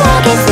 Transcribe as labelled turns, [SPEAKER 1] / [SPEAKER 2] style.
[SPEAKER 1] walk is